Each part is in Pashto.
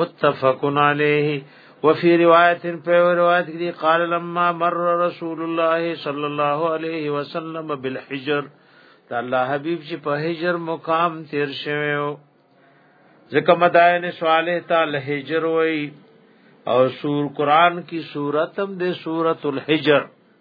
متفق علیه وفي روایت په روایت کې قال لما مر رسول الله صلی الله علیه وسلم بالحجر دا الله حبیب چې په حجر مقام تیر شوی او ځکه مدائن صالح تعالی حجر وای او سور قران کی سورتم د سورۃ الحجر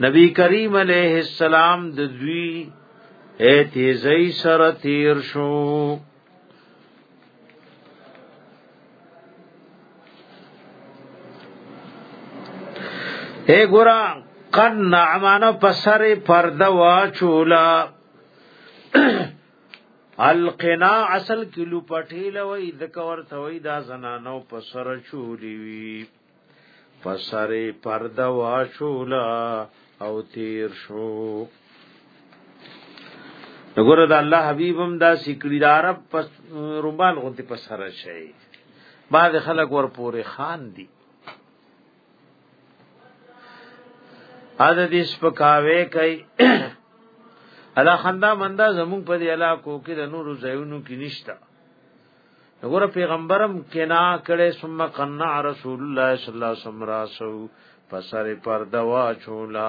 نبی کریم علیہ السلام د دوی اے تیزی سر تیر شو اے ګورا قد نعمانو پسر پرده واچولا القنا اصل کلو پټیل وای د کور ته وای دا زنانو په سر چولی وی په سرې پرده واشولا او تیر شو وګوره د الله حبیب هم دا سکړی د عرب پس روبال غونتی په سره شي بعد خلک ور پورې خان دي ا د دې سپکاوي کوي الا خندا مندا زمون په دې علاقو کې د نورو ځایونو کې نشتا وګوره پیغمبرم کنا کړي ثم قنع رسول الله صلی الله علیه وسلم راسو پسره پردا واچولا